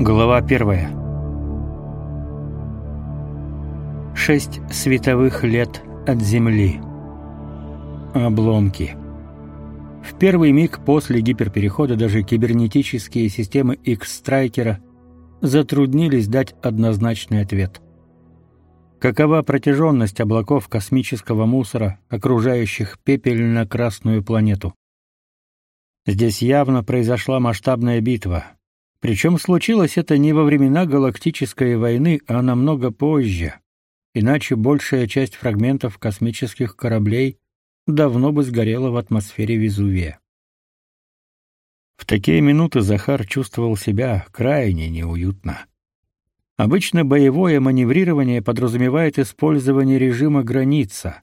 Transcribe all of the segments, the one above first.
Глава первая. Шесть световых лет от Земли. Обломки. В первый миг после гиперперехода даже кибернетические системы X-Страйкера затруднились дать однозначный ответ. Какова протяженность облаков космического мусора, окружающих пепельно-красную планету? Здесь явно произошла масштабная битва, причем случилось это не во времена галактической войны, а намного позже. Иначе большая часть фрагментов космических кораблей давно бы сгорела в атмосфере Везувия. В такие минуты Захар чувствовал себя крайне неуютно. Обычно боевое маневрирование подразумевает использование режима граница,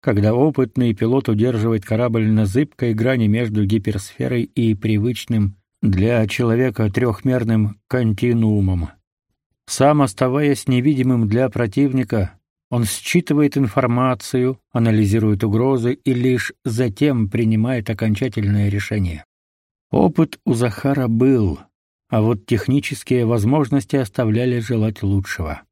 когда опытный пилот удерживает корабль на зыбкой грани между гиперсферой и привычным для человека трехмерным континуумом. Сам оставаясь невидимым для противника, он считывает информацию, анализирует угрозы и лишь затем принимает окончательное решение. Опыт у Захара был, а вот технические возможности оставляли желать лучшего.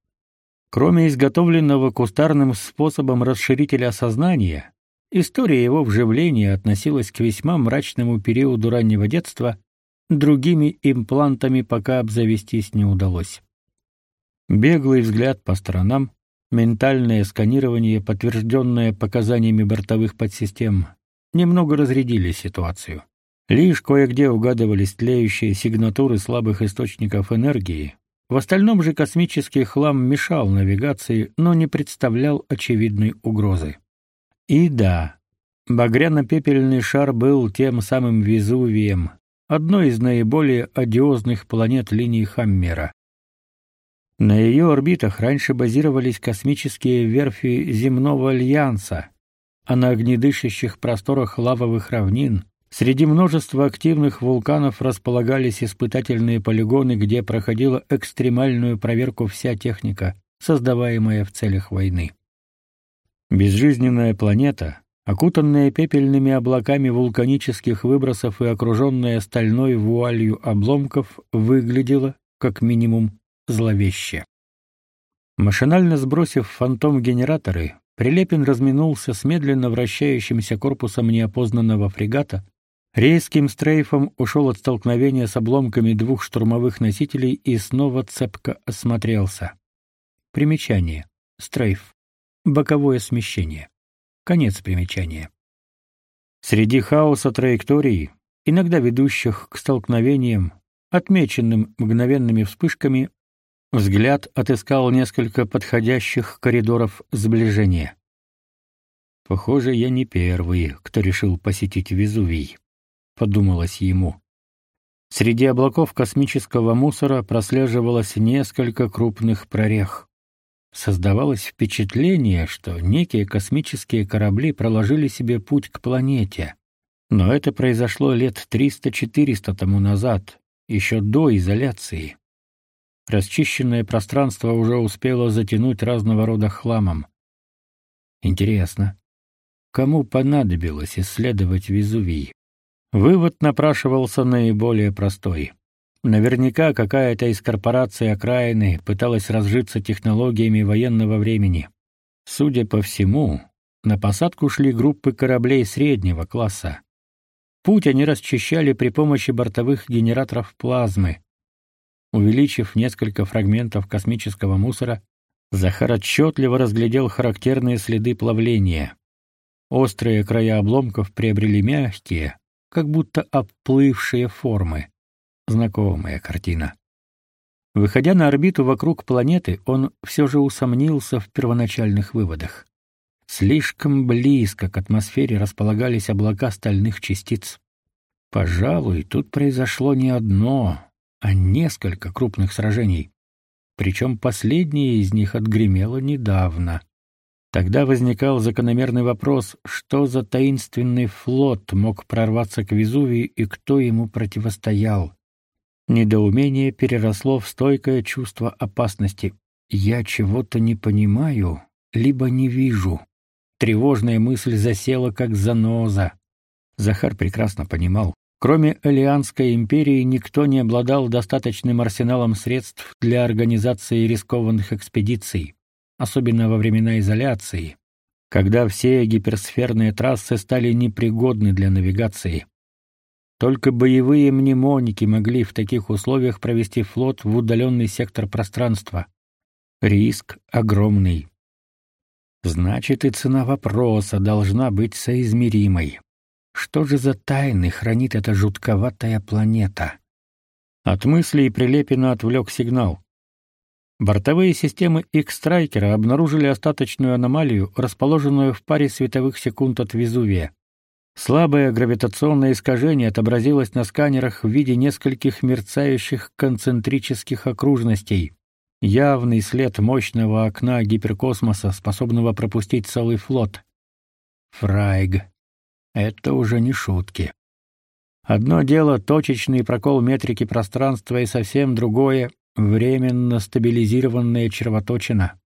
Кроме изготовленного кустарным способом расширителя сознания, история его вживления относилась к весьма мрачному периоду раннего детства другими имплантами пока обзавестись не удалось. Беглый взгляд по сторонам, ментальное сканирование, подтвержденное показаниями бортовых подсистем, немного разрядили ситуацию. Лишь кое-где угадывались тлеющие сигнатуры слабых источников энергии. В остальном же космический хлам мешал навигации, но не представлял очевидной угрозы. И да, багряно-пепельный шар был тем самым Везувием, одной из наиболее одиозных планет линии Хаммера. На ее орбитах раньше базировались космические верфи земного альянса, а на огнедышащих просторах лавовых равнин среди множества активных вулканов располагались испытательные полигоны, где проходила экстремальную проверку вся техника, создаваемая в целях войны. Безжизненная планета, окутанная пепельными облаками вулканических выбросов и окруженная стальной вуалью обломков, выглядела, как минимум, зловеще. Машинально сбросив фантом-генераторы, Прилепин разминулся с медленно вращающимся корпусом неопознанного фрегата, резким стрейфом ушел от столкновения с обломками двух штурмовых носителей и снова цепко осмотрелся. Примечание. Стрейф. Боковое смещение. Конец примечания. Среди хаоса траекторий, иногда ведущих к столкновениям, отмеченным мгновенными вспышками, взгляд отыскал несколько подходящих коридоров сближения. Похоже, я не первый, кто решил посетить Везувий, подумалось ему. Среди облаков космического мусора прослеживалось несколько крупных прорех. Создавалось впечатление, что некие космические корабли проложили себе путь к планете. Но это произошло лет 300-400 тому назад, еще до изоляции. Расчищенное пространство уже успело затянуть разного рода хламом. Интересно, кому понадобилось исследовать Везувий? Вывод напрашивался наиболее простой. Наверняка какая-то из корпораций окраины пыталась разжиться технологиями военного времени. Судя по всему, на посадку шли группы кораблей среднего класса. Путь они расчищали при помощи бортовых генераторов плазмы. Увеличив несколько фрагментов космического мусора, Захар отчетливо разглядел характерные следы плавления. Острые края обломков приобрели мягкие, как будто оплывшие формы. Знакомая картина. Выходя на орбиту вокруг планеты, он все же усомнился в первоначальных выводах. Слишком близко к атмосфере располагались облака стальных частиц. Пожалуй, тут произошло не одно, а несколько крупных сражений. Причем последнее из них отгремело недавно. Тогда возникал закономерный вопрос, что за таинственный флот мог прорваться к Везувию и кто ему противостоял. Недоумение переросло в стойкое чувство опасности. Я чего-то не понимаю, либо не вижу. Тревожная мысль засела как заноза. Захар прекрасно понимал, Кроме Алианской империи никто не обладал достаточным арсеналом средств для организации рискованных экспедиций, особенно во времена изоляции, когда все гиперсферные трассы стали непригодны для навигации. Только боевые мнемоники могли в таких условиях провести флот в удаленный сектор пространства. Риск огромный. Значит, и цена вопроса должна быть соизмеримой. Что же за тайны хранит эта жутковатая планета? От мыслей Прилепина отвлек сигнал. Бортовые системы X-Страйкера обнаружили остаточную аномалию, расположенную в паре световых секунд от Везувия. Слабое гравитационное искажение отобразилось на сканерах в виде нескольких мерцающих концентрических окружностей. Явный след мощного окна гиперкосмоса, способного пропустить целый флот. Фрайг. Это уже не шутки. Одно дело точечный прокол метрики пространства и совсем другое временно стабилизированная червоточина.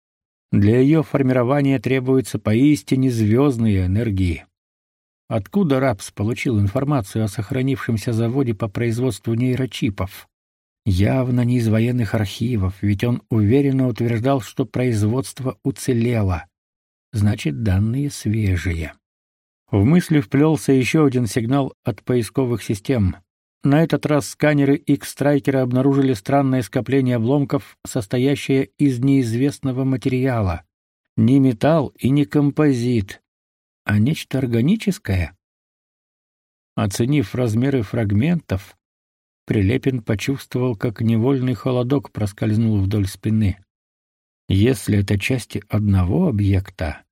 Для ее формирования требуются поистине звездные энергии. Откуда Рапс получил информацию о сохранившемся заводе по производству нейрочипов? Явно не из военных архивов, ведь он уверенно утверждал, что производство уцелело. Значит, данные свежие. В мысли вплелся еще один сигнал от поисковых систем. На этот раз сканеры X-Страйкера обнаружили странное скопление обломков, состоящее из неизвестного материала. Не металл и не композит, а нечто органическое. Оценив размеры фрагментов, Прилепин почувствовал, как невольный холодок проскользнул вдоль спины. Если это части одного объекта,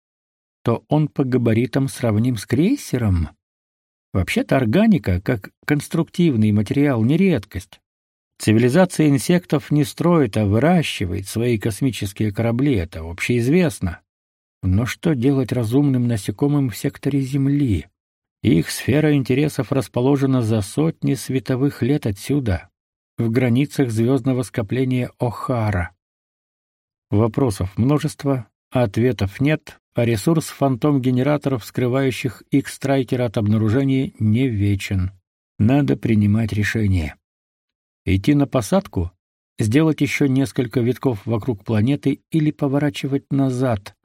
то он по габаритам сравним с крейсером. Вообще-то органика, как конструктивный материал, не редкость. Цивилизация инсектов не строит, а выращивает свои космические корабли, это общеизвестно. Но что делать разумным насекомым в секторе Земли? Их сфера интересов расположена за сотни световых лет отсюда, в границах звездного скопления О'Хара. Вопросов множество, ответов нет, а ресурс фантом-генераторов, скрывающих X-Страйкера от обнаружения, не вечен. Надо принимать решение. Идти на посадку, сделать еще несколько витков вокруг планеты или поворачивать назад,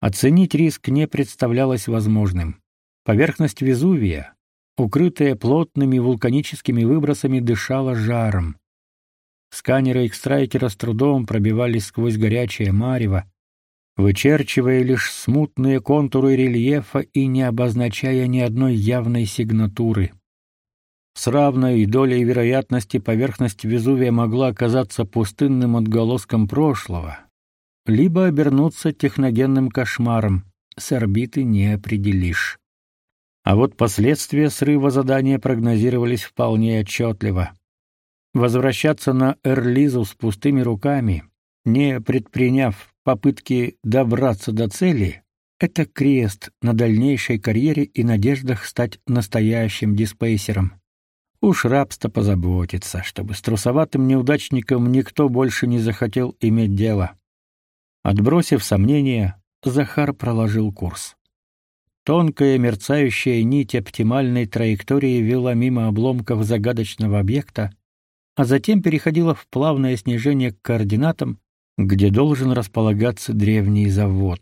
Оценить риск не представлялось возможным. Поверхность Везувия, укрытая плотными вулканическими выбросами, дышала жаром. Сканеры экстрайкера с трудом пробивались сквозь горячее марево, вычерчивая лишь смутные контуры рельефа и не обозначая ни одной явной сигнатуры. С равной долей вероятности поверхность Везувия могла оказаться пустынным отголоском прошлого, либо обернуться техногенным кошмаром. С орбиты не определишь. А вот последствия срыва задания прогнозировались вполне отчетливо. Возвращаться на Эрлизу с пустыми руками, не предприняв попытки добраться до цели, это крест на дальнейшей карьере и надеждах стать настоящим диспейсером. Уж рабство позаботится, чтобы с трусоватым неудачником никто больше не захотел иметь дело. Отбросив сомнения, Захар проложил курс. Тонкая мерцающая нить оптимальной траектории вела мимо обломков загадочного объекта, а затем переходила в плавное снижение к координатам, где должен располагаться древний завод.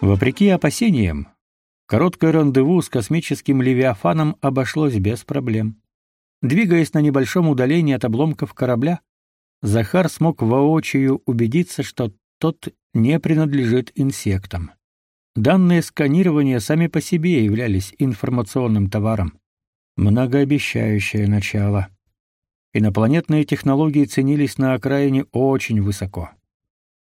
Вопреки опасениям, короткое рандеву с космическим левиафаном обошлось без проблем. Двигаясь на небольшом удалении от обломков корабля, Захар смог воочию убедиться, что тот не принадлежит инсектам. Данные сканирования сами по себе являлись информационным товаром. Многообещающее начало. Инопланетные технологии ценились на окраине очень высоко.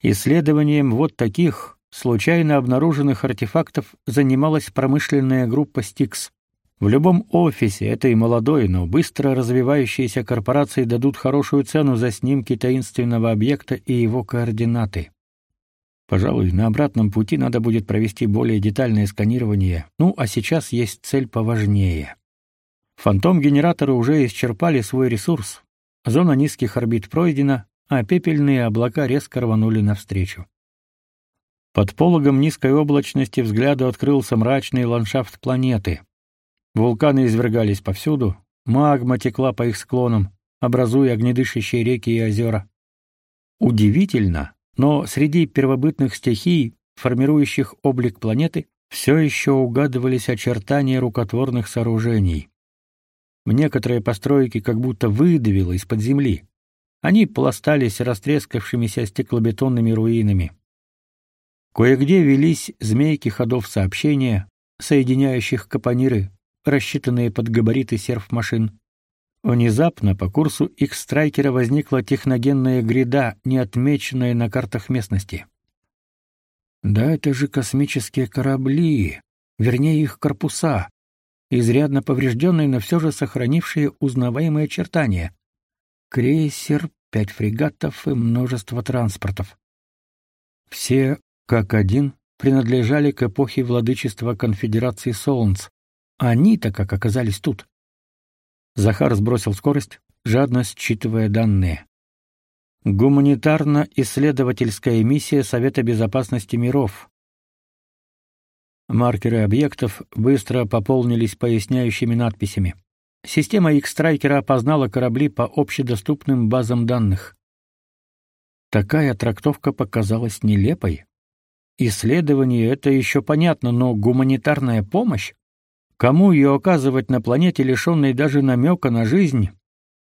Исследованием вот таких случайно обнаруженных артефактов занималась промышленная группа Стикс. В любом офисе этой молодой, но быстро развивающейся корпорации дадут хорошую цену за снимки таинственного объекта и его координаты. Пожалуй, на обратном пути надо будет провести более детальное сканирование. Ну, а сейчас есть цель поважнее. Фантом-генераторы уже исчерпали свой ресурс. Зона низких орбит пройдена, а пепельные облака резко рванули навстречу. Под пологом низкой облачности взгляду открылся мрачный ландшафт планеты. Вулканы извергались повсюду, магма текла по их склонам, образуя огнедышащие реки и озера. Удивительно, но среди первобытных стихий, формирующих облик планеты, все еще угадывались очертания рукотворных сооружений. Некоторые постройки как будто выдавило из-под земли. Они пластались растрескавшимися стеклобетонными руинами. Кое-где велись змейки ходов сообщения, соединяющих капониры, рассчитанные под габариты серф-машин. Внезапно по курсу их страйкера возникла техногенная гряда, не отмеченная на картах местности. Да это же космические корабли, вернее их корпуса, изрядно поврежденные, но все же сохранившие узнаваемые очертания. Крейсер, пять фрегатов и множество транспортов. Все, как один, принадлежали к эпохе владычества Конфедерации Солнц. Они-то как оказались тут. Захар сбросил скорость, жадно считывая данные. Гуманитарно-исследовательская миссия Совета безопасности миров. Маркеры объектов быстро пополнились поясняющими надписями. Система X-Strikер опознала корабли по общедоступным базам данных. Такая трактовка показалась нелепой. Исследование это еще понятно, но гуманитарная помощь Кому ее оказывать на планете, лишенной даже намека на жизнь?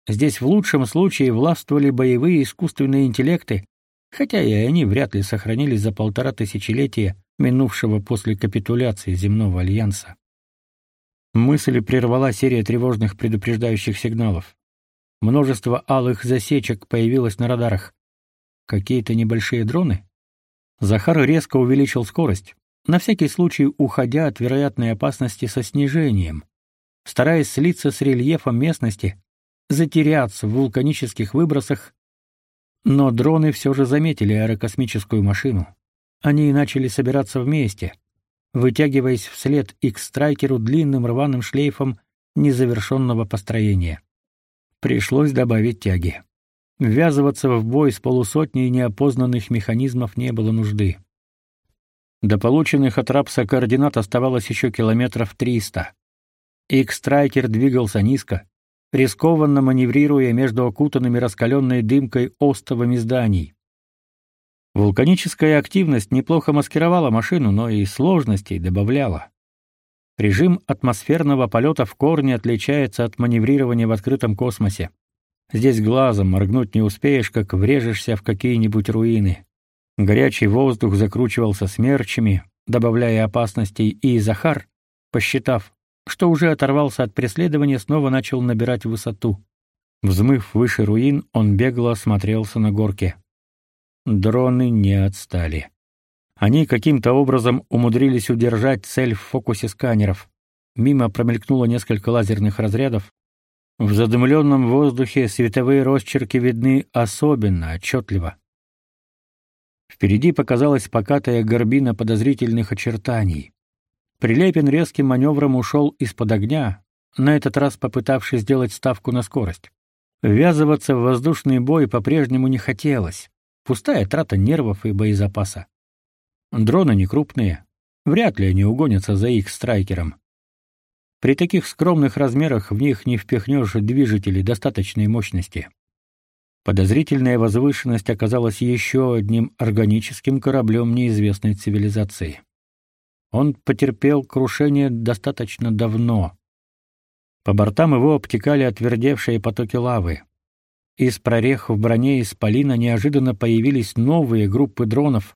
Здесь в лучшем случае властвовали боевые искусственные интеллекты, хотя и они вряд ли сохранились за полтора тысячелетия, минувшего после капитуляции земного альянса. Мысль прервала серия тревожных предупреждающих сигналов. Множество алых засечек появилось на радарах. Какие-то небольшие дроны? Захар резко увеличил скорость на всякий случай уходя от вероятной опасности со снижением, стараясь слиться с рельефом местности, затеряться в вулканических выбросах, но дроны все же заметили аэрокосмическую машину. Они начали собираться вместе, вытягиваясь вслед X-страйкеру длинным рваным шлейфом незавершенного построения. Пришлось добавить тяги. Ввязываться в бой с полусотней неопознанных механизмов не было нужды. До полученных от Рапса координат оставалось еще километров триста. Икс-страйкер двигался низко, рискованно маневрируя между окутанными раскаленной дымкой остовами зданий. Вулканическая активность неплохо маскировала машину, но и сложностей добавляла. Режим атмосферного полета в корне отличается от маневрирования в открытом космосе. Здесь глазом моргнуть не успеешь, как врежешься в какие-нибудь руины. Горячий воздух закручивался смерчами, добавляя опасностей, и Захар, посчитав, что уже оторвался от преследования, снова начал набирать высоту. Взмыв выше руин, он бегло осмотрелся на горке. Дроны не отстали. Они каким-то образом умудрились удержать цель в фокусе сканеров. Мимо промелькнуло несколько лазерных разрядов. В задымленном воздухе световые росчерки видны особенно отчетливо. Впереди показалась покатая горбина подозрительных очертаний. Прилепин резким маневром ушел из-под огня, на этот раз попытавшись сделать ставку на скорость. Ввязываться в воздушный бой по-прежнему не хотелось. Пустая трата нервов и боезапаса. Дроны не крупные, вряд ли они угонятся за их страйкером. При таких скромных размерах в них не впихнешь движители достаточной мощности. Подозрительная возвышенность оказалась еще одним органическим кораблем неизвестной цивилизации. Он потерпел крушение достаточно давно. По бортам его обтекали отвердевшие потоки лавы. Из прорех в броне исполина неожиданно появились новые группы дронов.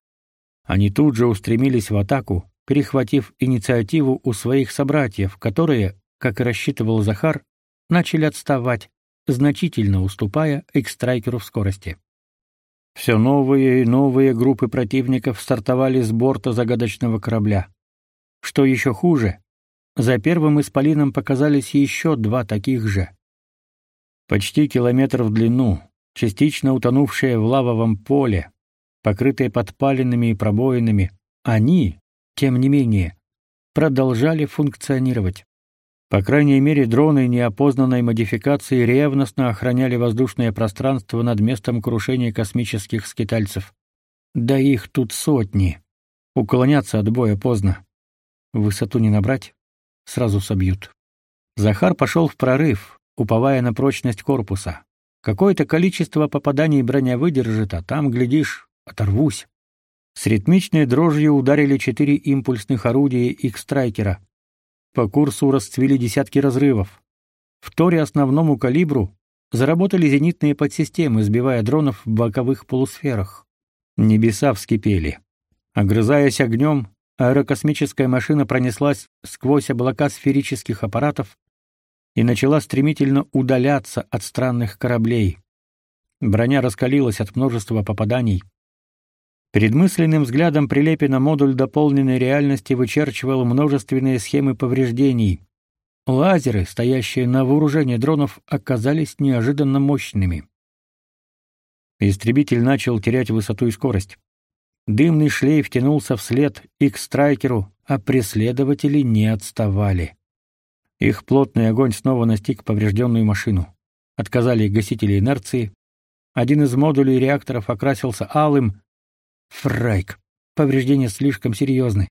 Они тут же устремились в атаку, перехватив инициативу у своих собратьев, которые, как и рассчитывал Захар, начали отставать, значительно уступая экстрайкеру в скорости. Все новые и новые группы противников стартовали с борта загадочного корабля. Что еще хуже, за первым исполином показались еще два таких же. Почти километр в длину, частично утонувшие в лавовом поле, покрытые подпалинами и пробоинами, они, тем не менее, продолжали функционировать. По крайней мере, дроны неопознанной модификации ревностно охраняли воздушное пространство над местом крушения космических скитальцев. Да их тут сотни. Уклоняться от боя поздно. Высоту не набрать, сразу собьют. Захар пошел в прорыв, уповая на прочность корпуса. Какое-то количество попаданий броня выдержит, а там, глядишь, оторвусь. С ритмичной дрожью ударили четыре импульсных орудия X-Страйкера. По курсу расцвели десятки разрывов. В торе основному калибру заработали зенитные подсистемы, сбивая дронов в боковых полусферах. Небеса вскипели. Огрызаясь огнем, аэрокосмическая машина пронеслась сквозь облака сферических аппаратов и начала стремительно удаляться от странных кораблей. Броня раскалилась от множества попаданий. Перед мысленным взглядом Прилепина модуль дополненной реальности вычерчивал множественные схемы повреждений. Лазеры, стоящие на вооружении дронов, оказались неожиданно мощными. Истребитель начал терять высоту и скорость. Дымный шлейф тянулся вслед X-Страйкеру, а преследователи не отставали. Их плотный огонь снова настиг поврежденную машину. Отказали гасители инерции. Один из модулей реакторов окрасился алым, Фрайк. Повреждения слишком серьезны.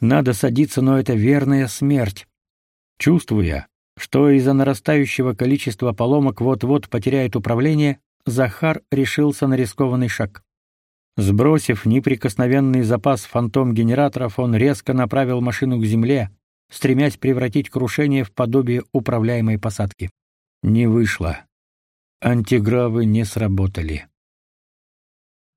Надо садиться, но это верная смерть. Чувствуя, что из-за нарастающего количества поломок вот-вот потеряет управление, Захар решился на рискованный шаг. Сбросив неприкосновенный запас фантом-генераторов, он резко направил машину к земле, стремясь превратить крушение в подобие управляемой посадки. Не вышло. Антигравы не сработали.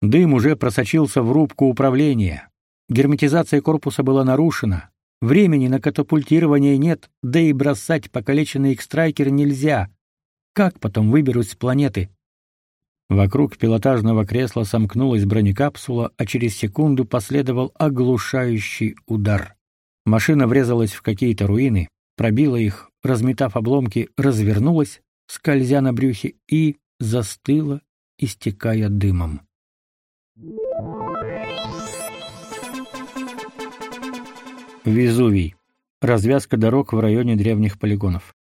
Дым уже просочился в рубку управления. Герметизация корпуса была нарушена. Времени на катапультирование нет, да и бросать покалеченный экстрайкер нельзя. Как потом выберусь с планеты? Вокруг пилотажного кресла сомкнулась бронекапсула, а через секунду последовал оглушающий удар. Машина врезалась в какие-то руины, пробила их, разметав обломки, развернулась, скользя на брюхе и застыла, истекая дымом. Везувий. Развязка дорог в районе древних полигонов.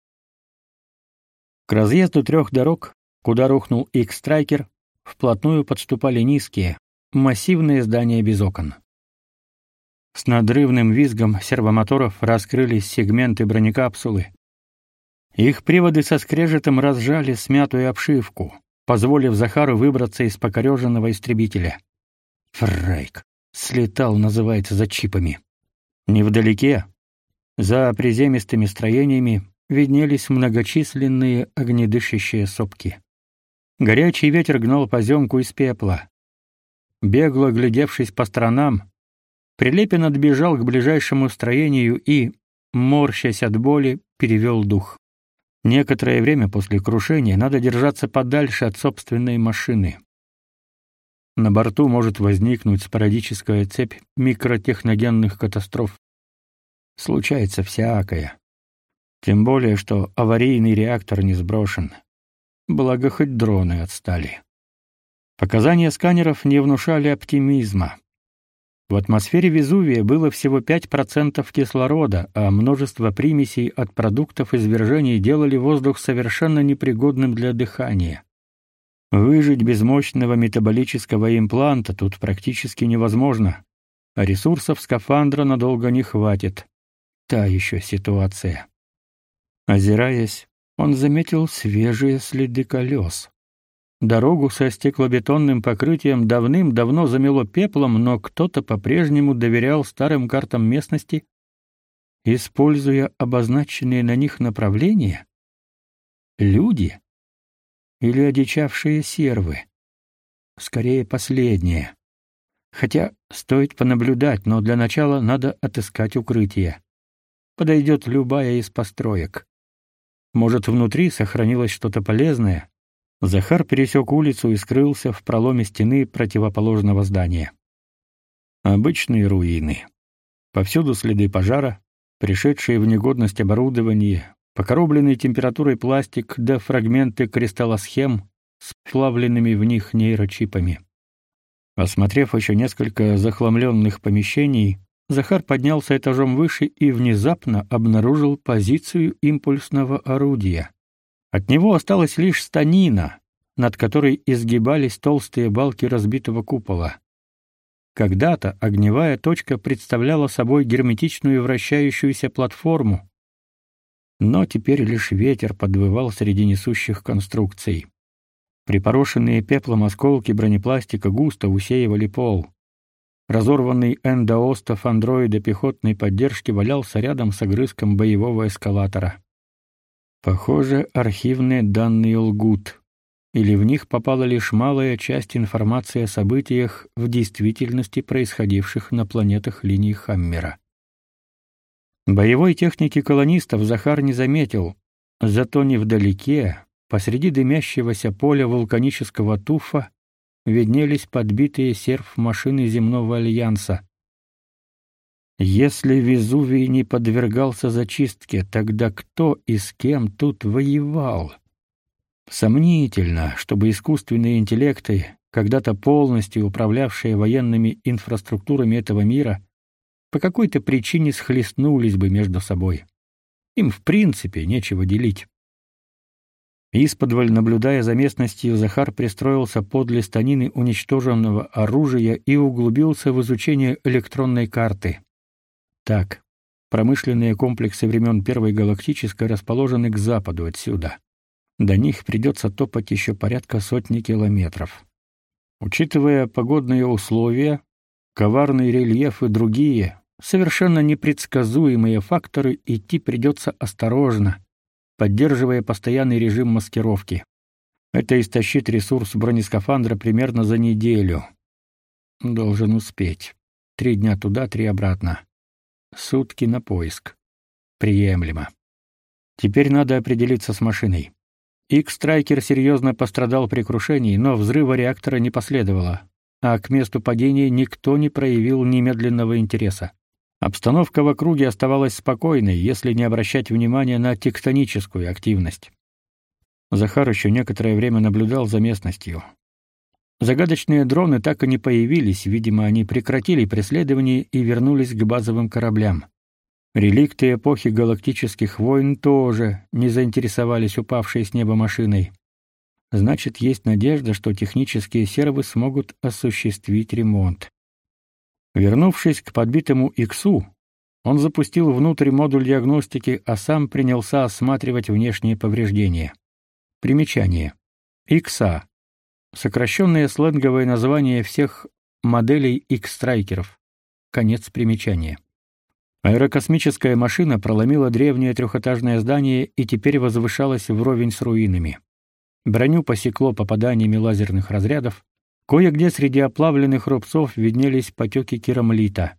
К разъезду трех дорог, куда рухнул X-Страйкер, вплотную подступали низкие, массивные здания без окон. С надрывным визгом сервомоторов раскрылись сегменты бронекапсулы. Их приводы со скрежетом разжали смятую обшивку, позволив Захару выбраться из покореженного истребителя. Фрейк. Слетал, называется, за чипами. Невдалеке, за приземистыми строениями, виднелись многочисленные огнедышащие сопки. Горячий ветер гнал поземку из пепла. Бегло глядевшись по сторонам, Прилепин отбежал к ближайшему строению и, морщась от боли, перевел дух. Некоторое время после крушения надо держаться подальше от собственной машины. На борту может возникнуть спорадическая цепь микротехногенных катастроф. Случается всякое. Тем более, что аварийный реактор не сброшен. Благо хоть дроны отстали. Показания сканеров не внушали оптимизма. В атмосфере Везувия было всего 5% кислорода, а множество примесей от продуктов извержений делали воздух совершенно непригодным для дыхания. Выжить без мощного метаболического импланта тут практически невозможно, а ресурсов скафандра надолго не хватит. Та еще ситуация. Озираясь, он заметил свежие следы колес. Дорогу со стеклобетонным покрытием давным-давно замело пеплом, но кто-то по-прежнему доверял старым картам местности, используя обозначенные на них направления. Люди или одичавшие сервы. Скорее последнее. Хотя стоит понаблюдать, но для начала надо отыскать укрытие. Подойдет любая из построек. Может, внутри сохранилось что-то полезное. Захар пересек улицу и скрылся в проломе стены противоположного здания. Обычные руины. Повсюду следы пожара, пришедшие в негодность оборудование, Покоробленный температурой пластик да фрагменты кристаллосхем с вплавленными в них нейрочипами. Осмотрев еще несколько захламленных помещений, Захар поднялся этажом выше и внезапно обнаружил позицию импульсного орудия. От него осталась лишь станина, над которой изгибались толстые балки разбитого купола. Когда-то огневая точка представляла собой герметичную вращающуюся платформу, но теперь лишь ветер подвывал среди несущих конструкций. Припорошенные пеплом осколки бронепластика густо усеивали пол. Разорванный эндоостов андроида пехотной поддержки валялся рядом с огрызком боевого эскалатора. Похоже, архивные данные лгут, или в них попала лишь малая часть информации о событиях в действительности происходивших на планетах линии Хаммера. Боевой техники колонистов Захар не заметил, зато невдалеке, посреди дымящегося поля вулканического туфа, виднелись подбитые серф-машины земного альянса. Если Везувий не подвергался зачистке, тогда кто и с кем тут воевал? Сомнительно, чтобы искусственные интеллекты, когда-то полностью управлявшие военными инфраструктурами этого мира, по какой-то причине схлестнулись бы между собой. Им в принципе нечего делить. Исподволь, наблюдая за местностью, Захар пристроился подле станины уничтоженного оружия и углубился в изучение электронной карты. Так, промышленные комплексы времен Первой галактической расположены к западу отсюда. До них придется топать еще порядка сотни километров. Учитывая погодные условия, коварный рельеф и другие, совершенно непредсказуемые факторы, идти придется осторожно, поддерживая постоянный режим маскировки. Это истощит ресурс бронескафандра примерно за неделю. Должен успеть. Три дня туда, три обратно. Сутки на поиск. Приемлемо. Теперь надо определиться с машиной. Икс-страйкер серьезно пострадал при крушении, но взрыва реактора не последовало, а к месту падения никто не проявил немедленного интереса. Обстановка в округе оставалась спокойной, если не обращать внимания на тектоническую активность. Захар еще некоторое время наблюдал за местностью. Загадочные дроны так и не появились, видимо, они прекратили преследование и вернулись к базовым кораблям. Реликты эпохи галактических войн тоже не заинтересовались упавшей с неба машиной. Значит, есть надежда, что технические сервы смогут осуществить ремонт. Вернувшись к подбитому Иксу, он запустил внутрь модуль диагностики, а сам принялся осматривать внешние повреждения. Примечание. Икса сокращенное сленговое название всех моделей Икс-страйкеров. Конец примечания. Аэрокосмическая машина проломила древнее трехэтажное здание и теперь возвышалась вровень с руинами. Броню посекло попаданиями лазерных разрядов, Кое-где среди оплавленных рубцов виднелись потеки керамлита.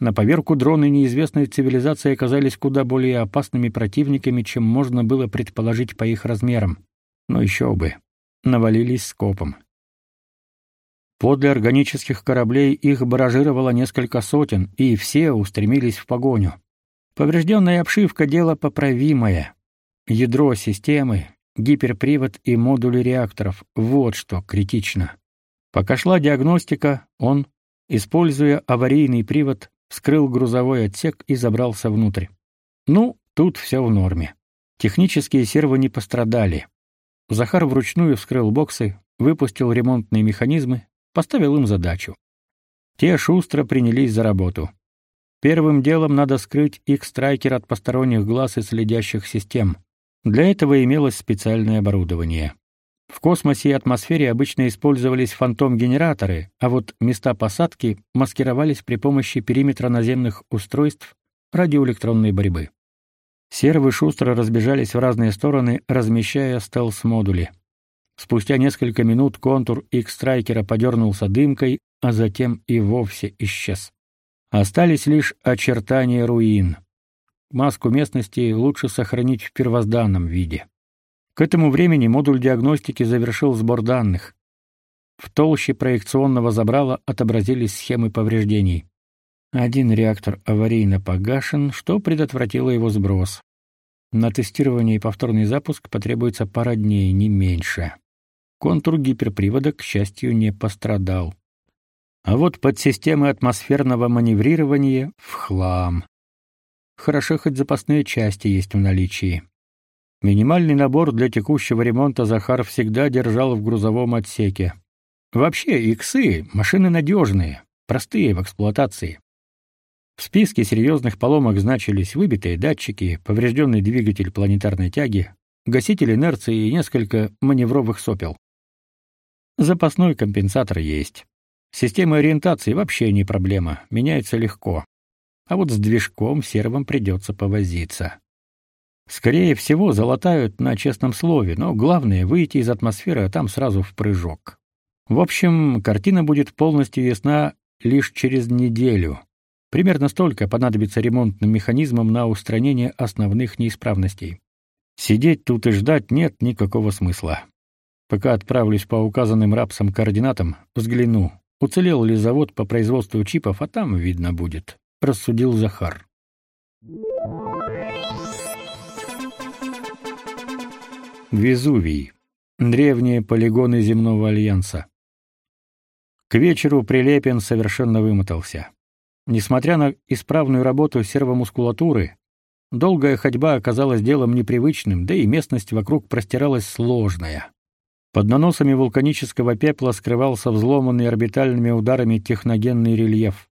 На поверку дроны неизвестной цивилизации оказались куда более опасными противниками, чем можно было предположить по их размерам. Но еще бы. Навалились скопом. Подле органических кораблей их баражировало несколько сотен, и все устремились в погоню. Поврежденная обшивка — дело поправимое. Ядро системы, гиперпривод и модули реакторов — вот что критично. Пока шла диагностика, он, используя аварийный привод, вскрыл грузовой отсек и забрался внутрь. Ну, тут все в норме. Технические сервы не пострадали. Захар вручную вскрыл боксы, выпустил ремонтные механизмы, поставил им задачу. Те шустро принялись за работу. Первым делом надо скрыть X-Striker от посторонних глаз и следящих систем. Для этого имелось специальное оборудование. В космосе и атмосфере обычно использовались фантом-генераторы, а вот места посадки маскировались при помощи периметра наземных устройств радиоэлектронной борьбы. Сервы шустро разбежались в разные стороны, размещая стелс-модули. Спустя несколько минут контур X-страйкера подернулся дымкой, а затем и вовсе исчез. Остались лишь очертания руин. Маску местности лучше сохранить в первозданном виде. К этому времени модуль диагностики завершил сбор данных. В толще проекционного забрала отобразились схемы повреждений. Один реактор аварийно погашен, что предотвратило его сброс. На тестирование и повторный запуск потребуется пара дней, не меньше. Контур гиперпривода, к счастью, не пострадал. А вот подсистемы атмосферного маневрирования в хлам. Хорошо хоть запасные части есть в наличии. Минимальный набор для текущего ремонта Захар всегда держал в грузовом отсеке. Вообще, иксы — машины надежные, простые в эксплуатации. В списке серьезных поломок значились выбитые датчики, поврежденный двигатель планетарной тяги, гаситель инерции и несколько маневровых сопел. Запасной компенсатор есть. Система ориентации вообще не проблема, меняется легко. А вот с движком сервом придется повозиться. Скорее всего, залатают на честном слове, но главное выйти из атмосферы, а там сразу в прыжок. В общем, картина будет полностью ясна лишь через неделю. Примерно столько понадобится ремонтным механизмам на устранение основных неисправностей. Сидеть тут и ждать нет никакого смысла. Пока отправлюсь по указанным рапсам координатам, взгляну, уцелел ли завод по производству чипов, а там видно будет, рассудил Захар. Везувий. Древние полигоны земного альянса. К вечеру Прилепин совершенно вымотался. Несмотря на исправную работу сервомускулатуры, долгая ходьба оказалась делом непривычным, да и местность вокруг простиралась сложная. Под наносами вулканического пепла скрывался взломанный орбитальными ударами техногенный рельеф.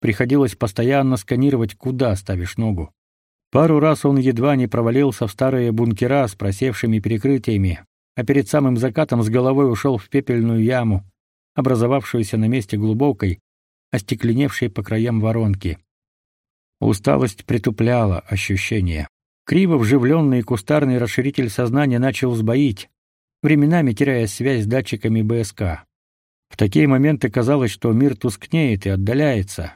Приходилось постоянно сканировать, куда ставишь ногу. Пару раз он едва не провалился в старые бункера с просевшими перекрытиями, а перед самым закатом с головой ушел в пепельную яму, образовавшуюся на месте глубокой, остекленевшей по краям воронки. Усталость притупляла ощущения. Криво вживленный кустарный расширитель сознания начал сбоить, временами теряя связь с датчиками БСК. В такие моменты казалось, что мир тускнеет и отдаляется.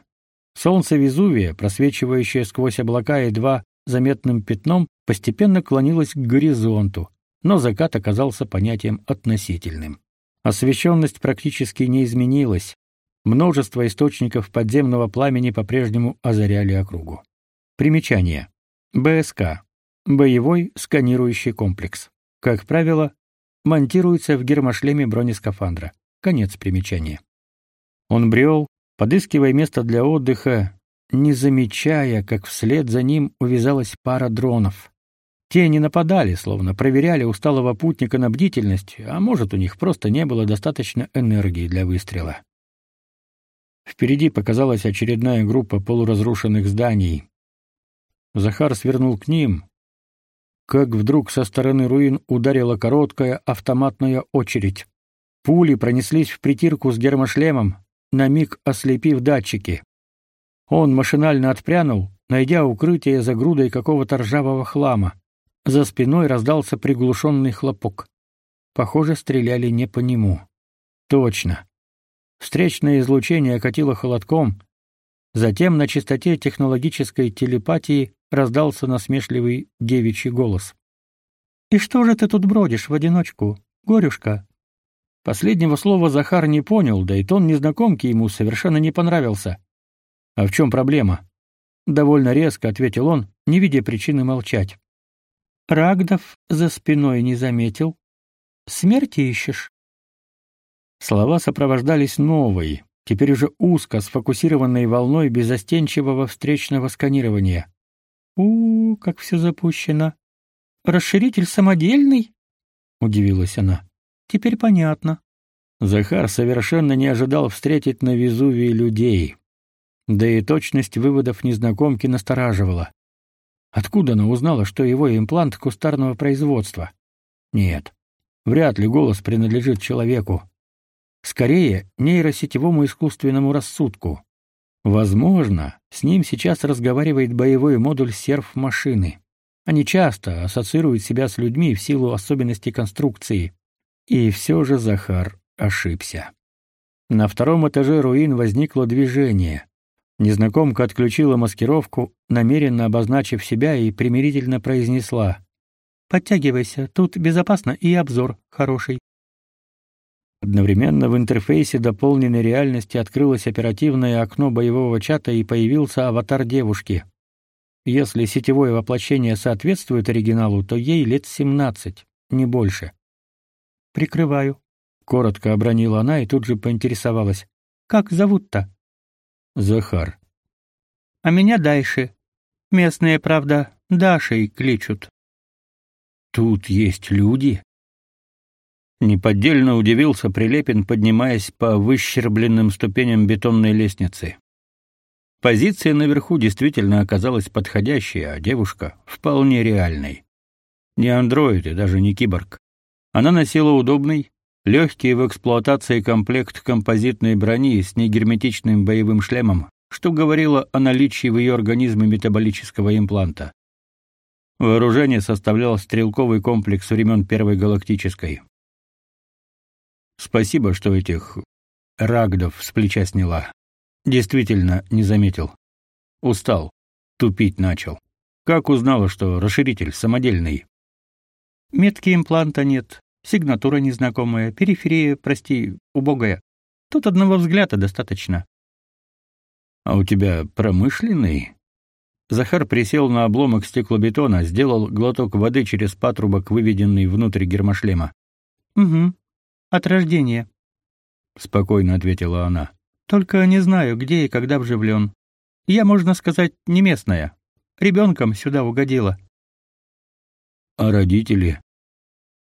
Солнце Везувия, просвечивающее сквозь облака едва заметным пятном, постепенно клонилось к горизонту, но закат оказался понятием относительным. Освещенность практически не изменилась. Множество источников подземного пламени по-прежнему озаряли округу. Примечание. БСК. Боевой сканирующий комплекс. Как правило, монтируется в гермошлеме бронескафандра. Конец примечания. Он брел, подыскивая место для отдыха, не замечая, как вслед за ним увязалась пара дронов. Те не нападали, словно проверяли усталого путника на бдительность, а может, у них просто не было достаточно энергии для выстрела. Впереди показалась очередная группа полуразрушенных зданий. Захар свернул к ним, как вдруг со стороны руин ударила короткая автоматная очередь. Пули пронеслись в притирку с гермошлемом, на миг ослепив датчики. Он машинально отпрянул, найдя укрытие за грудой какого-то ржавого хлама. За спиной раздался приглушенный хлопок. Похоже, стреляли не по нему. Точно. Встречное излучение окатило холодком. Затем на частоте технологической телепатии раздался насмешливый девичий голос. «И что же ты тут бродишь в одиночку, горюшка?» Последнего слова Захар не понял, да и тон незнакомки ему совершенно не понравился. А в чем проблема? довольно резко ответил он, не видя причины молчать. Рагдов за спиной не заметил. Смерти ищешь? Слова сопровождались новой, теперь уже узко сфокусированной волной безостенчивого встречного сканирования. У, -у как все запущено. Расширитель самодельный? удивилась она. Теперь понятно. Захар совершенно не ожидал встретить на Везувии людей. Да и точность выводов незнакомки настораживала. Откуда она узнала, что его имплант кустарного производства? Нет. Вряд ли голос принадлежит человеку. Скорее, нейросетевому искусственному рассудку. Возможно, с ним сейчас разговаривает боевой модуль серф-машины. Они часто ассоциируют себя с людьми в силу особенностей конструкции. И все же Захар ошибся. На втором этаже руин возникло движение. Незнакомка отключила маскировку, намеренно обозначив себя и примирительно произнесла: "Подтягивайся, тут безопасно и обзор хороший". Одновременно в интерфейсе дополненной реальности открылось оперативное окно боевого чата и появился аватар девушки. Если сетевое воплощение соответствует оригиналу, то ей лет 17, не больше. Прикрываю, коротко обронила она и тут же поинтересовалась: "Как зовут-то?" Захар. А меня Дайши. Местные, правда, Дашей кличут. Тут есть люди. Неподдельно удивился Прилепин, поднимаясь по выщербленным ступеням бетонной лестницы. Позиция наверху действительно оказалась подходящей, а девушка — вполне реальной. Не андроид и даже не киборг. Она носила удобный, легкий в эксплуатации комплект композитной брони с негерметичным боевым шлемом, что говорило о наличии в ее организме метаболического импланта. Вооружение составлял стрелковый комплекс времен Первой Галактической. Спасибо, что этих рагдов с плеча сняла. Действительно, не заметил. Устал. Тупить начал. Как узнала, что расширитель самодельный? Метки импланта нет, сигнатура незнакомая, периферия, прости, убогая. Тут одного взгляда достаточно. А у тебя промышленный? Захар присел на обломок стеклобетона, сделал глоток воды через патрубок, выведенный внутрь гермошлема. Угу. От рождения, спокойно ответила она. Только не знаю, где и когда вживлен. Я, можно сказать, не местная. Ребенком сюда угодила. А родители?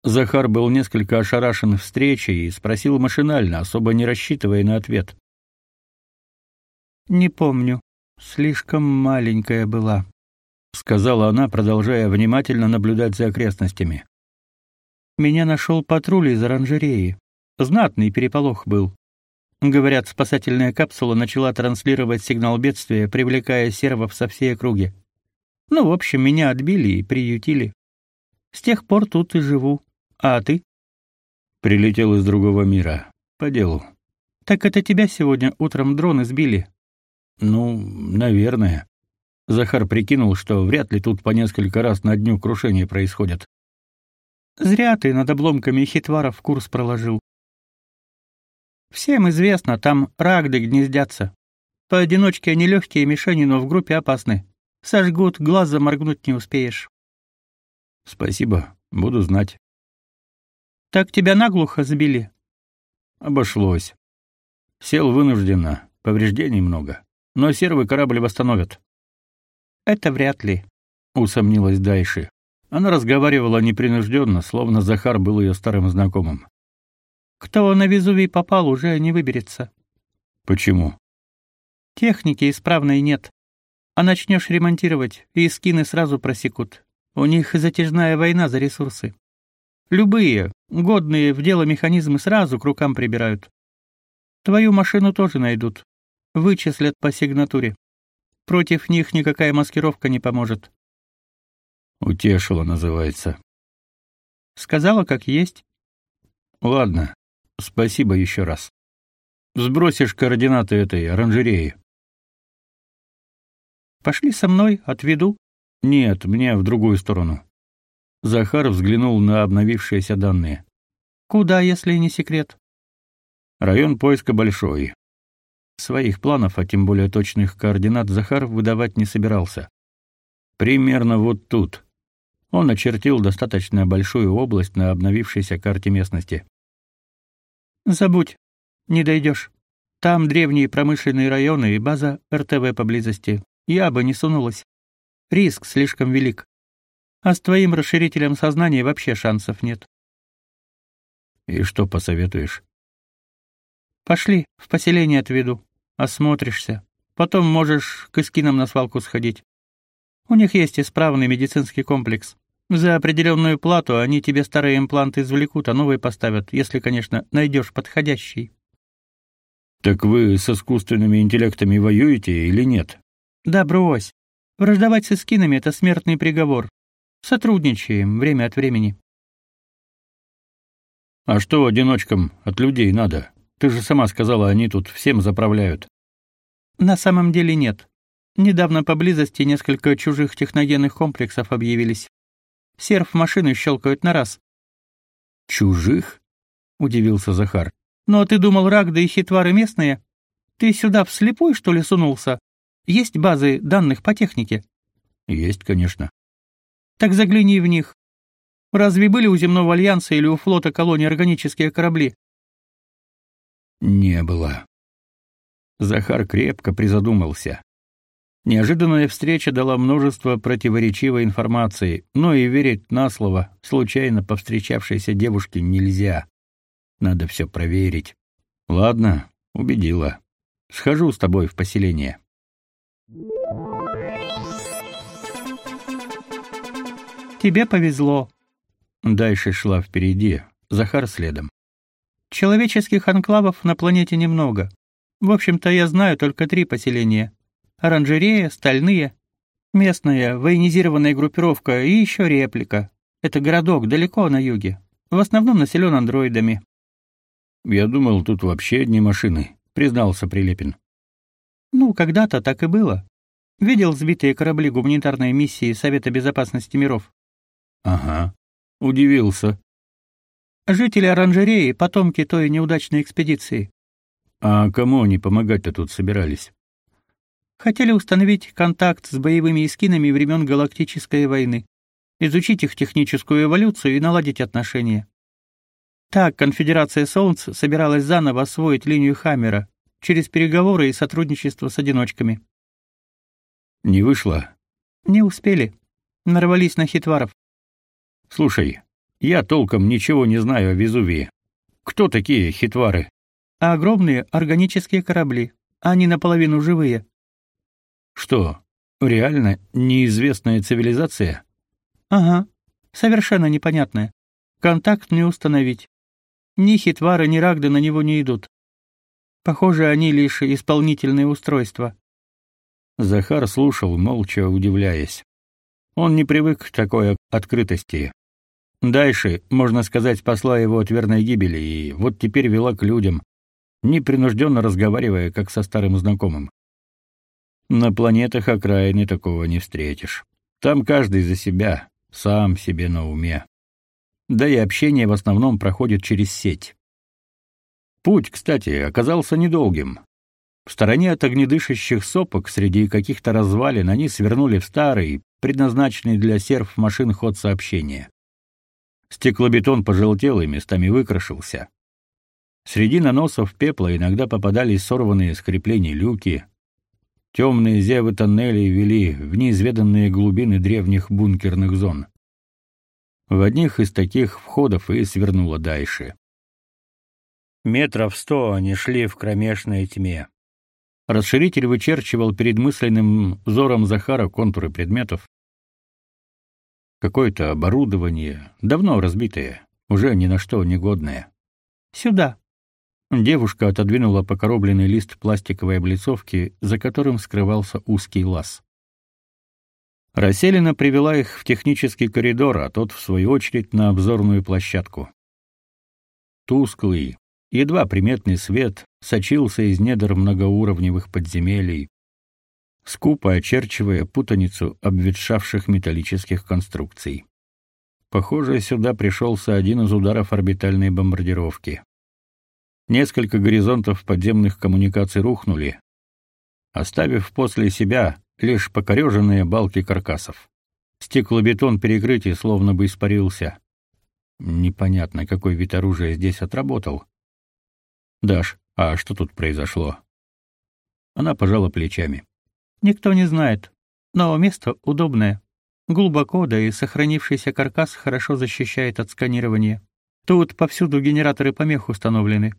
Захар был несколько ошарашен встречей и спросил машинально, особо не рассчитывая на ответ. Не помню. Слишком маленькая была, сказала она, продолжая внимательно наблюдать за окрестностями. Меня нашел патруль из оранжереи. Знатный переполох был. Говорят, спасательная капсула начала транслировать сигнал бедствия, привлекая сервов со всей округи. Ну, в общем, меня отбили и приютили. С тех пор тут и живу. А ты? Прилетел из другого мира. По делу. Так это тебя сегодня утром дроны сбили? Ну, наверное. Захар прикинул, что вряд ли тут по несколько раз на дню крушения происходят. Зря ты над обломками хитваров курс проложил. Всем известно, там рагды гнездятся. Поодиночке они легкие мишени, но в группе опасны. Сожгут, глаза моргнуть не успеешь. Спасибо, буду знать. Так тебя наглухо сбили? Обошлось. Сел вынужденно, повреждений много. Но сервый корабль восстановят. Это вряд ли, усомнилась Дайши. Она разговаривала непринужденно, словно Захар был ее старым знакомым. Кто на Везувий попал, уже не выберется. Почему? Техники исправной нет. А начнешь ремонтировать, и скины сразу просекут. У них затяжная война за ресурсы. Любые, годные в дело механизмы сразу к рукам прибирают. Твою машину тоже найдут. Вычислят по сигнатуре. Против них никакая маскировка не поможет. Утешила, называется. Сказала, как есть. Ладно, спасибо еще раз. Сбросишь координаты этой оранжереи. Пошли со мной, отведу. Нет, мне в другую сторону. Захар взглянул на обновившиеся данные. Куда, если не секрет? Район поиска большой. Своих планов, а тем более точных координат Захар выдавать не собирался. Примерно вот тут. Он очертил достаточно большую область на обновившейся карте местности. Забудь, не дойдешь. Там древние промышленные районы и база РТВ поблизости. Я бы не сунулась. Риск слишком велик. А с твоим расширителем сознания вообще шансов нет. И что посоветуешь? Пошли, в поселение отведу. Осмотришься. Потом можешь к эскинам на свалку сходить. У них есть исправный медицинский комплекс. За определенную плату они тебе старые импланты извлекут, а новые поставят, если, конечно, найдешь подходящий. Так вы с искусственными интеллектами воюете или нет? Да брось. Враждовать с эскинами — это смертный приговор. Сотрудничаем время от времени. А что одиночкам от людей надо? Ты же сама сказала, они тут всем заправляют. На самом деле нет. Недавно поблизости несколько чужих техногенных комплексов объявились. Серф машины щелкают на раз. Чужих? удивился Захар. Ну а ты думал, рагды и хитвары местные? Ты сюда вслепую, что ли, сунулся? Есть базы данных по технике? Есть, конечно. Так загляни в них. Разве были у земного альянса или у флота колонии органические корабли? Не было. Захар крепко призадумался. Неожиданная встреча дала множество противоречивой информации, но и верить на слово случайно повстречавшейся девушке нельзя. Надо все проверить. Ладно, убедила. Схожу с тобой в поселение. Тебе повезло. Дальше шла впереди, Захар следом. Человеческих анклавов на планете немного. В общем-то, я знаю только три поселения. Оранжерея, Стальные, местная военизированная группировка и еще реплика. Это городок далеко на юге. В основном населен андроидами. Я думал, тут вообще одни машины, признался Прилепин. Ну, когда-то так и было. Видел сбитые корабли гуманитарной миссии Совета безопасности миров. Ага. Удивился. Жители оранжереи — потомки той неудачной экспедиции. А кому они помогать-то тут собирались? Хотели установить контакт с боевыми эскинами времен Галактической войны, изучить их техническую эволюцию и наладить отношения. Так Конфедерация Солнц собиралась заново освоить линию Хаммера через переговоры и сотрудничество с одиночками. Не вышло. Не успели. Нарвались на хитваров. Слушай, я толком ничего не знаю о Везувии. Кто такие хитвары? А огромные органические корабли. Они наполовину живые. Что, реально неизвестная цивилизация? Ага. Совершенно непонятная. Контакт не установить. Ни хитвары, ни рагды на него не идут. Похоже, они лишь исполнительные устройства. Захар слушал, молча удивляясь. Он не привык к такой открытости. Дальше, можно сказать, спасла его от верной гибели, и вот теперь вела к людям, непринужденно разговаривая, как со старым знакомым. На планетах окраины такого не встретишь. Там каждый за себя, сам себе на уме. Да и общение в основном проходит через сеть. Путь, кстати, оказался недолгим. В стороне от огнедышащих сопок среди каких-то развалин они свернули в старый, предназначенный для серф машин ход сообщения. Стеклобетон пожелтел и местами выкрашился. Среди наносов пепла иногда попадались сорванные с креплений люки. Темные зевы тоннелей вели в неизведанные глубины древних бункерных зон. В одних из таких входов и свернуло дальше. Метров сто они шли в кромешной тьме. Расширитель вычерчивал перед мысленным взором Захара контуры предметов, Какое-то оборудование, давно разбитое, уже ни на что не годное. Сюда. Девушка отодвинула покоробленный лист пластиковой облицовки, за которым скрывался узкий лаз. Расселина привела их в технический коридор, а тот, в свою очередь, на обзорную площадку. Тусклый, едва приметный свет сочился из недр многоуровневых подземелий, скупо очерчивая путаницу обветшавших металлических конструкций. Похоже, сюда пришелся один из ударов орбитальной бомбардировки. Несколько горизонтов подземных коммуникаций рухнули, оставив после себя лишь покореженные балки каркасов. Стеклобетон перекрытий словно бы испарился. Непонятно, какой вид оружия здесь отработал. Даш, а что тут произошло? Она пожала плечами. Никто не знает, но место удобное. Глубоко, да и сохранившийся каркас хорошо защищает от сканирования. Тут повсюду генераторы помех установлены.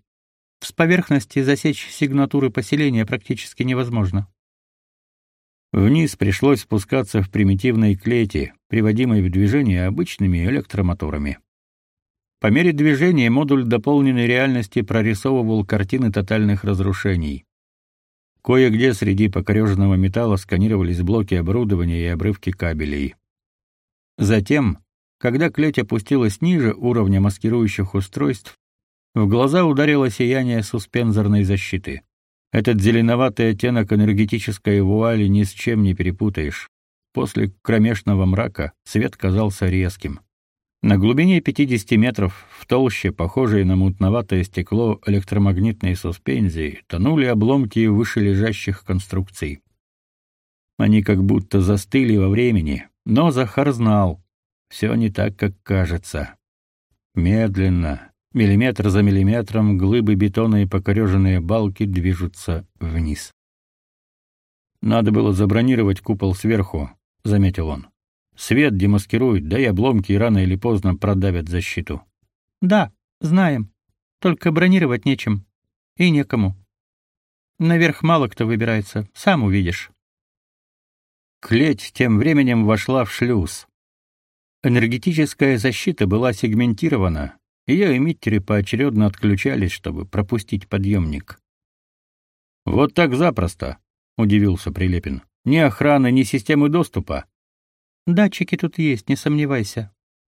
С поверхности засечь сигнатуры поселения практически невозможно. Вниз пришлось спускаться в примитивной клете, приводимой в движение обычными электромоторами. По мере движения модуль дополненной реальности прорисовывал картины тотальных разрушений. Кое-где среди покореженного металла сканировались блоки оборудования и обрывки кабелей. Затем, когда клеть опустилась ниже уровня маскирующих устройств, в глаза ударило сияние суспензорной защиты. Этот зеленоватый оттенок энергетической вуали ни с чем не перепутаешь. После кромешного мрака свет казался резким. На глубине 50 метров, в толще, похожей на мутноватое стекло электромагнитной суспензии, тонули обломки вышележащих конструкций. Они как будто застыли во времени, но Захар знал, все не так, как кажется. Медленно, миллиметр за миллиметром, глыбы бетона и покореженные балки движутся вниз. «Надо было забронировать купол сверху», — заметил он. Свет демаскирует, да и обломки рано или поздно продавят защиту. Да, знаем. Только бронировать нечем. И некому. Наверх мало кто выбирается, сам увидишь. Клеть тем временем вошла в шлюз. Энергетическая защита была сегментирована, ее эмиттеры поочередно отключались, чтобы пропустить подъемник. «Вот так запросто», — удивился Прилепин. «Ни охраны, ни системы доступа». «Датчики тут есть, не сомневайся.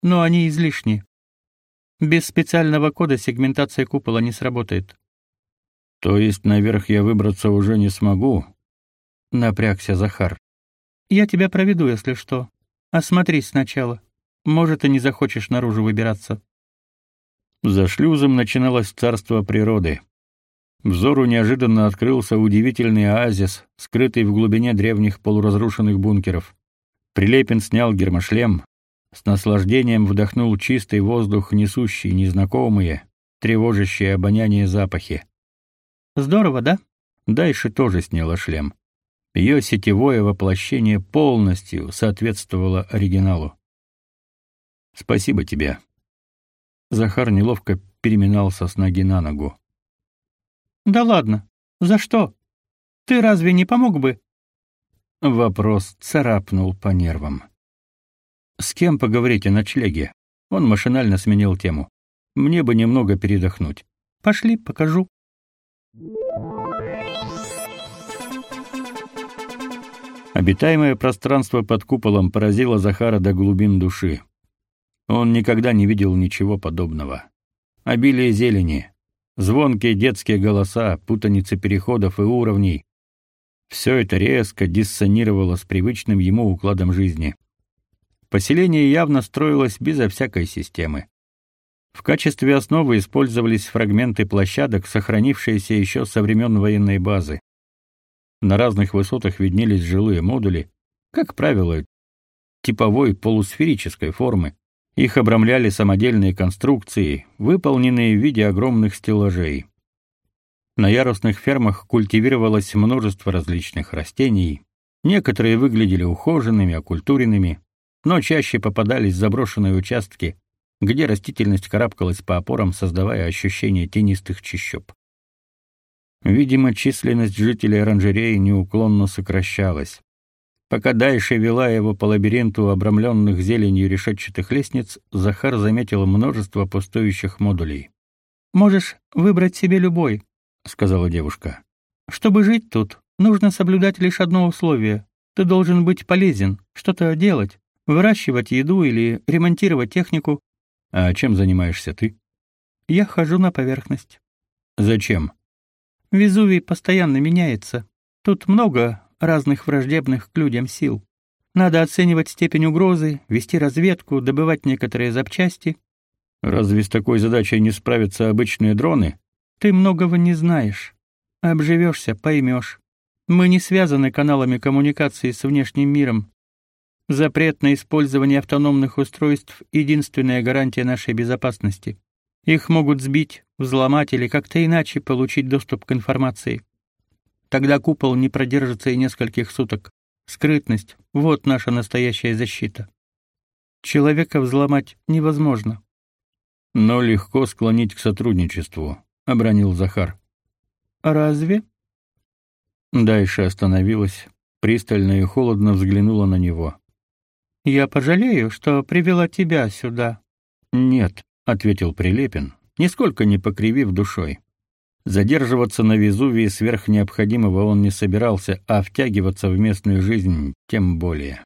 Но они излишни. Без специального кода сегментация купола не сработает. То есть наверх я выбраться уже не смогу? Напрягся Захар. Я тебя проведу, если что. Осмотрись сначала. Может, и не захочешь наружу выбираться. За шлюзом начиналось царство природы. Взору неожиданно открылся удивительный оазис, скрытый в глубине древних полуразрушенных бункеров. Прилепин снял гермошлем, с наслаждением вдохнул чистый воздух, несущий незнакомые, тревожащие обоняние запахи. Здорово, да? Дайши тоже сняла шлем. Ее сетевое воплощение полностью соответствовало оригиналу. Спасибо тебе. Захар неловко переминался с ноги на ногу. Да ладно. За что? Ты разве не помог бы? Вопрос царапнул по нервам. С кем поговорить о ночлеге? Он машинально сменил тему. Мне бы немного передохнуть. Пошли, покажу. Обитаемое пространство под куполом поразило Захара до глубин души. Он никогда не видел ничего подобного. Обилие зелени, звонкие детские голоса, путаница переходов и уровней. Все это резко диссонировало с привычным ему укладом жизни. Поселение явно строилось безо всякой системы. В качестве основы использовались фрагменты площадок, сохранившиеся еще со времен военной базы. На разных высотах виднелись жилые модули, как правило, типовой полусферической формы. Их обрамляли самодельные конструкции, выполненные в виде огромных стеллажей. На ярусных фермах культивировалось множество различных растений. Некоторые выглядели ухоженными, окультуренными, но чаще попадались заброшенные участки, где растительность карабкалась по опорам, создавая ощущение тенистых чащоб. Видимо, численность жителей оранжереи неуклонно сокращалась. Пока дальше вела его по лабиринту обрамленных зеленью решетчатых лестниц, Захар заметил множество пустующих модулей. «Можешь выбрать себе любой», — сказала девушка. «Чтобы жить тут, нужно соблюдать лишь одно условие. Ты должен быть полезен, что-то делать выращивать еду или ремонтировать технику. А чем занимаешься ты? Я хожу на поверхность. Зачем? Везувий постоянно меняется. Тут много разных враждебных к людям сил. Надо оценивать степень угрозы, вести разведку, добывать некоторые запчасти. Разве с такой задачей не справятся обычные дроны? Ты многого не знаешь. Обживешься, поймешь. Мы не связаны каналами коммуникации с внешним миром, Запрет на использование автономных устройств — единственная гарантия нашей безопасности. Их могут сбить, взломать или как-то иначе получить доступ к информации. Тогда купол не продержится и нескольких суток. Скрытность — вот наша настоящая защита. Человека взломать невозможно. Но легко склонить к сотрудничеству, — обронил Захар. «Разве?» Дальше остановилась, пристально и холодно взглянула на него. Я пожалею, что привела тебя сюда. Нет, ответил Прилепин, нисколько не покривив душой. Задерживаться на Везувии сверх необходимого он не собирался, а втягиваться в местную жизнь тем более.